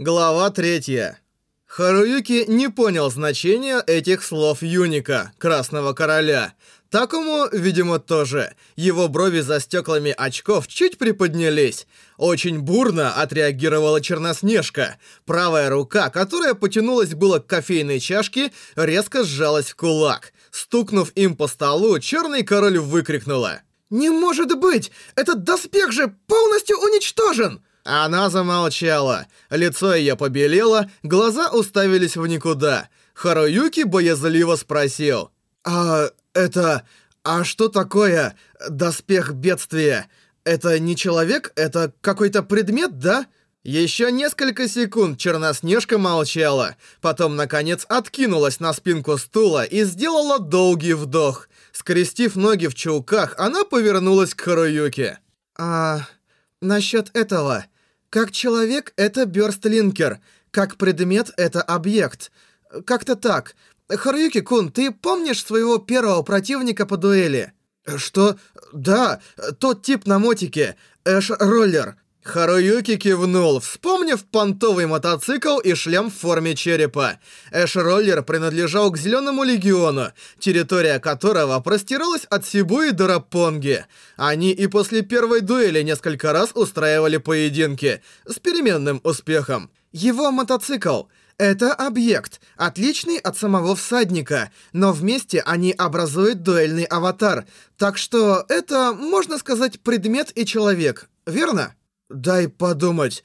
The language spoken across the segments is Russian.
Глава третья. Харуюки не понял значения этих слов Юника, Красного Короля. Такому, видимо, тоже. Его брови за стеклами очков чуть приподнялись. Очень бурно отреагировала Черноснежка. Правая рука, которая потянулась было к кофейной чашке, резко сжалась в кулак. Стукнув им по столу, Черный Король выкрикнула. «Не может быть! Этот доспех же полностью уничтожен!» Она замолчала. Лицо ее побелело, глаза уставились в никуда. Харуюки боязливо спросил. «А это... А что такое доспех бедствия? Это не человек? Это какой-то предмет, да?» Еще несколько секунд Черноснежка молчала, потом, наконец, откинулась на спинку стула и сделала долгий вдох. Скрестив ноги в чулках, она повернулась к Харуюке. «А... насчет этого...» Как человек — это бёрстлинкер, как предмет — это объект. Как-то так. Харуюки-кун, ты помнишь своего первого противника по дуэли? Что? Да, тот тип на мотике, Эш-роллер. Харуюки кивнул, вспомнив понтовый мотоцикл и шлем в форме черепа. Эш-роллер принадлежал к Зеленому Легиону, территория которого простиралась от Сибуи до Рапонги. Они и после первой дуэли несколько раз устраивали поединки, с переменным успехом. Его мотоцикл — это объект, отличный от самого всадника, но вместе они образуют дуэльный аватар, так что это, можно сказать, предмет и человек, верно? «Дай подумать.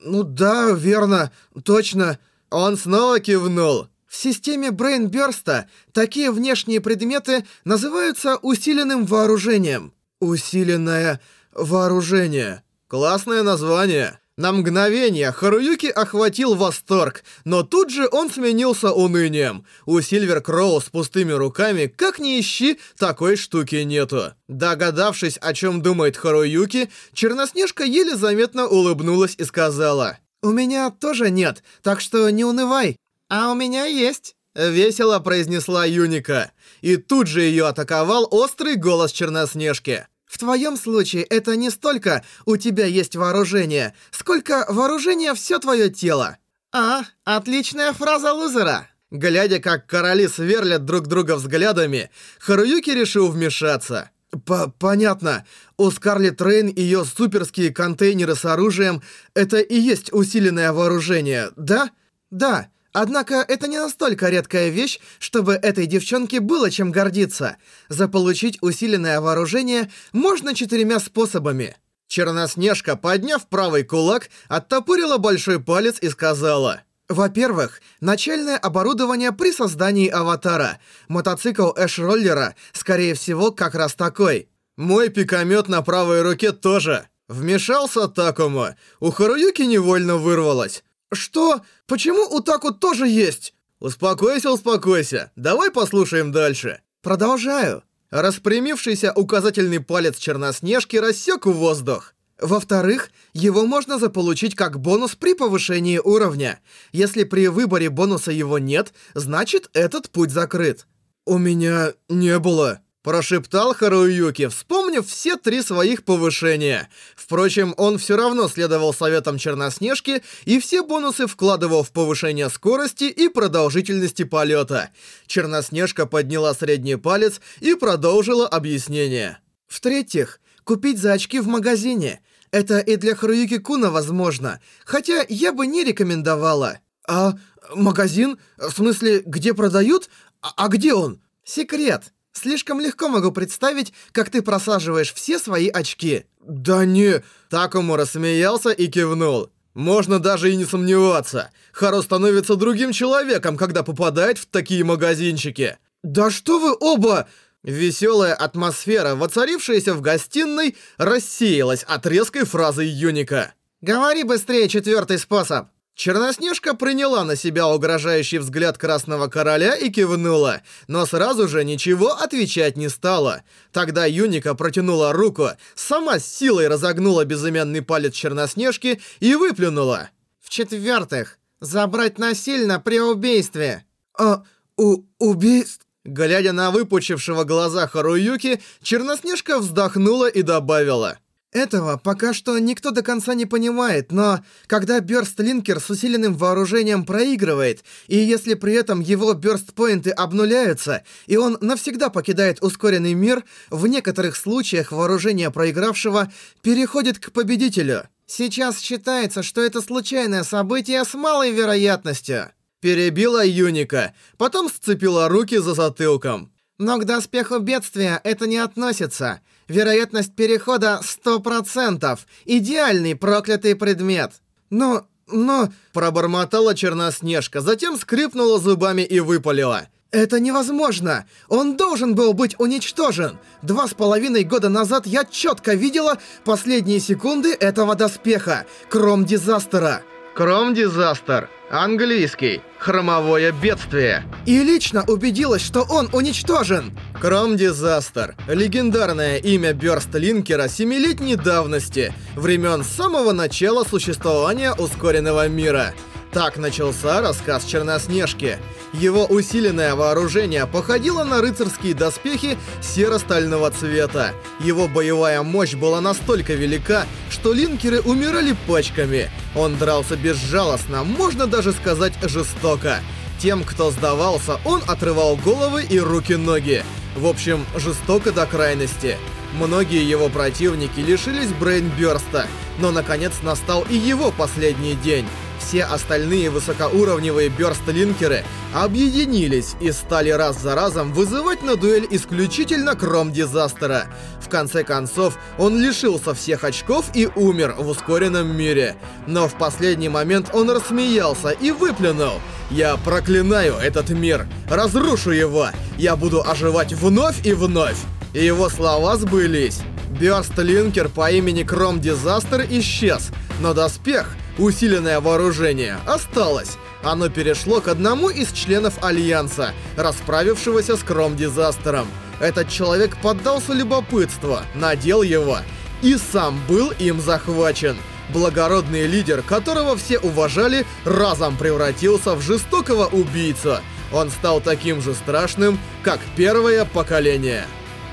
Ну да, верно, точно». Он снова кивнул. В системе Брейнбёрста такие внешние предметы называются усиленным вооружением. Усиленное вооружение. Классное название. На мгновение Харуюки охватил восторг, но тут же он сменился унынием. У Сильвер Кроу с пустыми руками, как ни ищи, такой штуки нету. Догадавшись, о чем думает Харуюки, Черноснежка еле заметно улыбнулась и сказала, «У меня тоже нет, так что не унывай». «А у меня есть». Весело произнесла Юника. И тут же ее атаковал острый голос Черноснежки. В твоем случае это не столько «у тебя есть вооружение», сколько «вооружение все твое тело». А, отличная фраза лузера. Глядя, как короли сверлят друг друга взглядами, Харуюки решил вмешаться. П «Понятно. У Скарлетт Рейн ее суперские контейнеры с оружием — это и есть усиленное вооружение, да? Да. Однако это не настолько редкая вещь, чтобы этой девчонке было чем гордиться. Заполучить усиленное вооружение можно четырьмя способами. Черноснежка, подняв правый кулак, оттопырила большой палец и сказала... Во-первых, начальное оборудование при создании аватара. Мотоцикл Эш-роллера, скорее всего, как раз такой. Мой пикомет на правой руке тоже. Вмешался Такому. У Харуюки невольно вырвалось. «Что? Почему у Таку тоже есть?» «Успокойся, успокойся. Давай послушаем дальше». «Продолжаю». Распрямившийся указательный палец Черноснежки рассек воздух. Во-вторых, его можно заполучить как бонус при повышении уровня. Если при выборе бонуса его нет, значит этот путь закрыт. «У меня не было», Прошептал Харуюки, вспомнив все три своих повышения. Впрочем, он все равно следовал советам Черноснежки и все бонусы вкладывал в повышение скорости и продолжительности полета. Черноснежка подняла средний палец и продолжила объяснение. В-третьих, купить за очки в магазине. Это и для Харуюки Куна возможно, хотя я бы не рекомендовала. А магазин? В смысле, где продают? А, а где он? Секрет. Слишком легко могу представить, как ты просаживаешь все свои очки. Да не... Такому рассмеялся и кивнул. Можно даже и не сомневаться. Харо становится другим человеком, когда попадает в такие магазинчики. Да что вы оба... Веселая атмосфера, воцарившаяся в гостиной, рассеялась от резкой фразы Юника. «Говори быстрее четвертый способ!» Черноснежка приняла на себя угрожающий взгляд Красного Короля и кивнула, но сразу же ничего отвечать не стала. Тогда Юника протянула руку, сама с силой разогнула безымянный палец Черноснежки и выплюнула. В-четвертых, забрать насильно при убийстве. А, у, убийств? Глядя на выпучившего глаза Харуюки, Черноснежка вздохнула и добавила. Этого пока что никто до конца не понимает, но когда Бёрстлинкер с усиленным вооружением проигрывает, и если при этом его бёрстпоинты обнуляются, и он навсегда покидает ускоренный мир, в некоторых случаях вооружение проигравшего переходит к победителю. Сейчас считается, что это случайное событие с малой вероятностью. Перебила Юника, потом сцепила руки за затылком. Но к доспеху бедствия это не относится. Вероятность перехода 100%. Идеальный проклятый предмет. Но... но... Пробормотала Черноснежка, затем скрипнула зубами и выпалила. «Это невозможно! Он должен был быть уничтожен! Два с половиной года назад я четко видела последние секунды этого доспеха, Кром Дизастера!» Кром Дизастер. Английский. Хромовое бедствие. И лично убедилась, что он уничтожен. Кром Дизастер. Легендарное имя Бёрстлинкера семилетней давности, времен самого начала существования ускоренного мира. Так начался рассказ Черноснежки. Его усиленное вооружение походило на рыцарские доспехи серо-стального цвета. Его боевая мощь была настолько велика, что линкеры умирали пачками. Он дрался безжалостно, можно даже сказать жестоко. Тем, кто сдавался, он отрывал головы и руки-ноги. В общем, жестоко до крайности. Многие его противники лишились брейнбёрста, но наконец настал и его последний день все остальные высокоуровневые бёрстлинкеры объединились и стали раз за разом вызывать на дуэль исключительно Кром Дизастера. В конце концов, он лишился всех очков и умер в ускоренном мире. Но в последний момент он рассмеялся и выплюнул. «Я проклинаю этот мир! Разрушу его! Я буду оживать вновь и вновь!» И его слова сбылись. Бёрстлинкер по имени Кром Дизастер исчез, но доспех Усиленное вооружение осталось. Оно перешло к одному из членов Альянса, расправившегося с Кром-дизастером. Этот человек поддался любопытству, надел его и сам был им захвачен. Благородный лидер, которого все уважали, разом превратился в жестокого убийцу. Он стал таким же страшным, как первое поколение.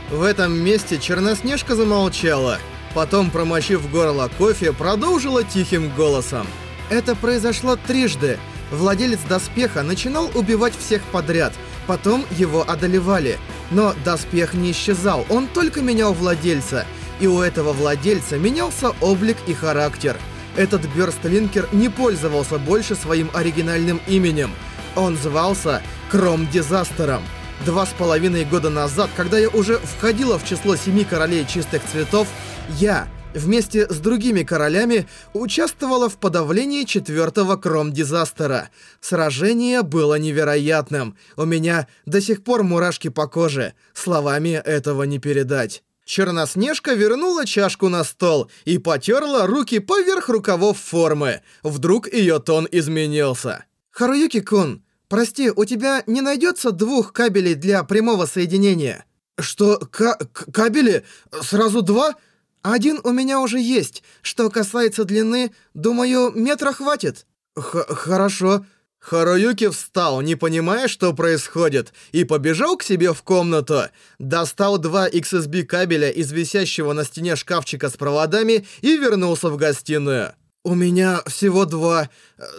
В этом месте Черноснежка замолчала. Потом, промочив горло кофе, продолжила тихим голосом. Это произошло трижды. Владелец доспеха начинал убивать всех подряд, потом его одолевали. Но доспех не исчезал, он только менял владельца. И у этого владельца менялся облик и характер. Этот Бёрстлинкер не пользовался больше своим оригинальным именем. Он звался Кром Дизастером. Два с половиной года назад, когда я уже входила в число семи королей чистых цветов, я, вместе с другими королями, участвовала в подавлении четвертого Кром-дизастера. Сражение было невероятным. У меня до сих пор мурашки по коже. Словами этого не передать. Черноснежка вернула чашку на стол и потерла руки поверх рукавов формы. Вдруг ее тон изменился. «Харуюки-кун, прости, у тебя не найдется двух кабелей для прямого соединения?» «Что, кабели? Сразу два?» Один у меня уже есть. Что касается длины, думаю, метра хватит. Х хорошо. Харуюки встал, не понимая, что происходит, и побежал к себе в комнату. Достал два XSB кабеля из висящего на стене шкафчика с проводами и вернулся в гостиную. «У меня всего два.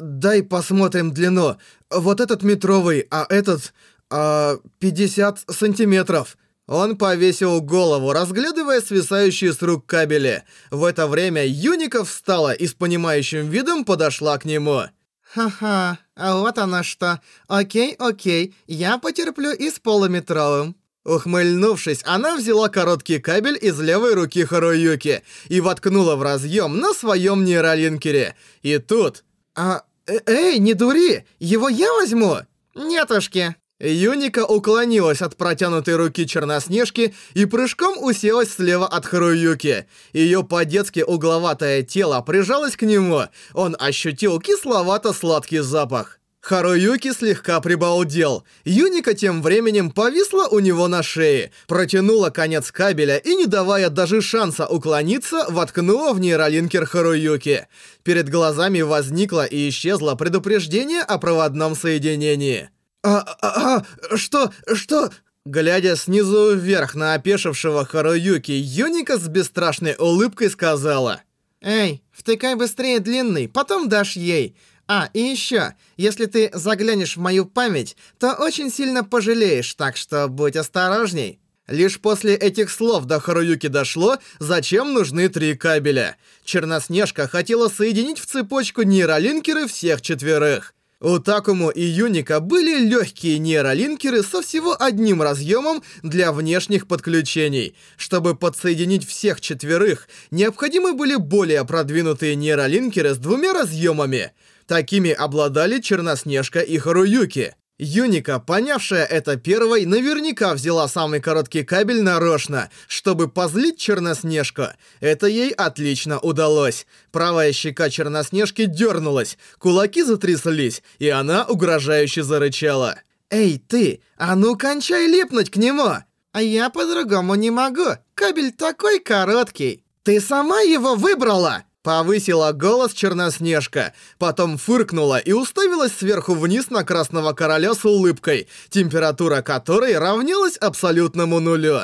Дай посмотрим длину. Вот этот метровый, а этот... А, 50 сантиметров». Он повесил голову, разглядывая свисающие с рук кабели. В это время Юника встала и с понимающим видом подошла к нему. «Ха-ха, а вот она что. Окей, окей, я потерплю и с полуметровым». Ухмыльнувшись, она взяла короткий кабель из левой руки Харуюки и воткнула в разъем на своем нейролинкере. И тут... «А, э эй, не дури! Его я возьму?» «Нетушки, Юника уклонилась от протянутой руки Черноснежки и прыжком уселась слева от Харуюки. Ее по-детски угловатое тело прижалось к нему. Он ощутил кисловато-сладкий запах. Харуюки слегка прибалдел. Юника тем временем повисла у него на шее, протянула конец кабеля и, не давая даже шанса уклониться, воткнула в нейролинкер Харуюки. Перед глазами возникло и исчезло предупреждение о проводном соединении. «А, а, а, что, что?» Глядя снизу вверх на опешившего Харуюки, Юника с бесстрашной улыбкой сказала. «Эй, втыкай быстрее длинный, потом дашь ей. А, и еще, если ты заглянешь в мою память, то очень сильно пожалеешь, так что будь осторожней». Лишь после этих слов до Харуюки дошло, зачем нужны три кабеля. Черноснежка хотела соединить в цепочку нейролинкеры всех четверых. У Такому и Юника были легкие нейролинкеры со всего одним разъемом для внешних подключений. Чтобы подсоединить всех четверых, необходимы были более продвинутые нейролинкеры с двумя разъемами. Такими обладали Черноснежка и Харуюки. Юника, понявшая это первой, наверняка взяла самый короткий кабель нарочно, чтобы позлить Черноснежку. Это ей отлично удалось. Правая щека Черноснежки дернулась, кулаки затряслись, и она угрожающе зарычала. «Эй, ты, а ну кончай липнуть к нему!» «А я по-другому не могу, кабель такой короткий!» «Ты сама его выбрала!» Повысила голос Черноснежка, потом фыркнула и уставилась сверху вниз на Красного Короля с улыбкой, температура которой равнялась абсолютному нулю.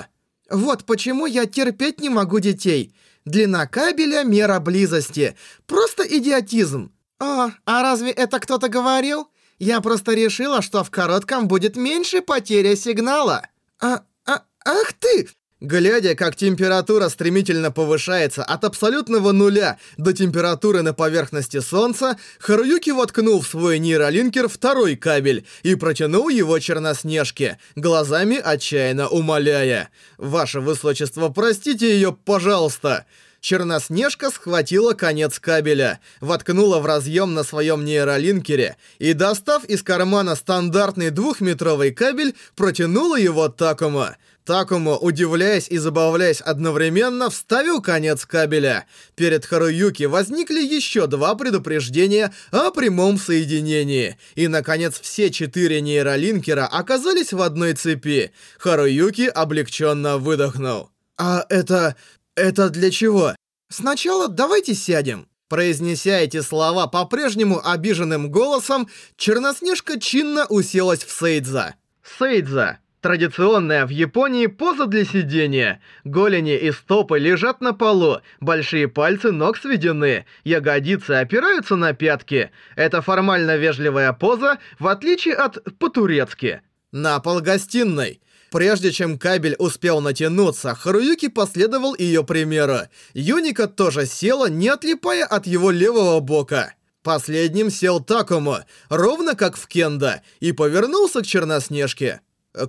«Вот почему я терпеть не могу детей. Длина кабеля — мера близости. Просто идиотизм. О, а разве это кто-то говорил? Я просто решила, что в коротком будет меньше потеря сигнала. А, а, ах ты! Глядя, как температура стремительно повышается от абсолютного нуля до температуры на поверхности Солнца, Харуюки воткнул в свой нейролинкер второй кабель и протянул его Черноснежке, глазами отчаянно умоляя. «Ваше Высочество, простите ее, пожалуйста!» Черноснежка схватила конец кабеля, воткнула в разъем на своем нейролинкере и, достав из кармана стандартный двухметровый кабель, протянула его Такому. Такому, удивляясь и забавляясь одновременно, вставил конец кабеля. Перед Харуюки возникли еще два предупреждения о прямом соединении. И, наконец, все четыре нейролинкера оказались в одной цепи. Харуюки облегченно выдохнул. «А это... это для чего? Сначала давайте сядем». Произнеся эти слова по-прежнему обиженным голосом, Черноснежка чинно уселась в Сейдза. Сейдза Традиционная в Японии поза для сидения. Голени и стопы лежат на полу, большие пальцы ног сведены, ягодицы опираются на пятки. Это формально вежливая поза, в отличие от по-турецки. На пол гостиной. Прежде чем кабель успел натянуться, Харуюки последовал ее примеру. Юника тоже села, не отлипая от его левого бока. Последним сел Такому, ровно как в Кенда, и повернулся к Черноснежке.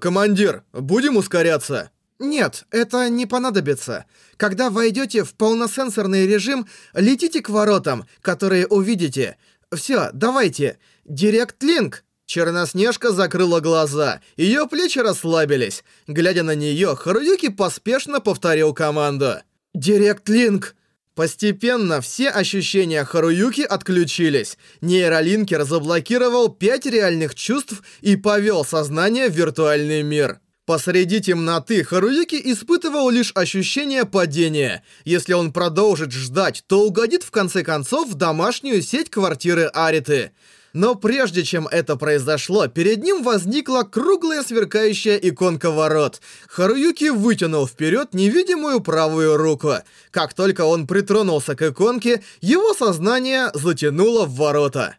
«Командир, будем ускоряться?» «Нет, это не понадобится. Когда войдете в полносенсорный режим, летите к воротам, которые увидите. Все, давайте. Директ-линк!» Черноснежка закрыла глаза, ее плечи расслабились. Глядя на нее, Харуюки поспешно повторил команду. «Директ-линк!» Постепенно все ощущения Харуюки отключились. Нейролинкер заблокировал пять реальных чувств и повел сознание в виртуальный мир. Посреди темноты Харуюки испытывал лишь ощущение падения. Если он продолжит ждать, то угодит в конце концов в домашнюю сеть квартиры Ариты. Но прежде чем это произошло, перед ним возникла круглая сверкающая иконка ворот. Харуюки вытянул вперед невидимую правую руку. Как только он притронулся к иконке, его сознание затянуло в ворота.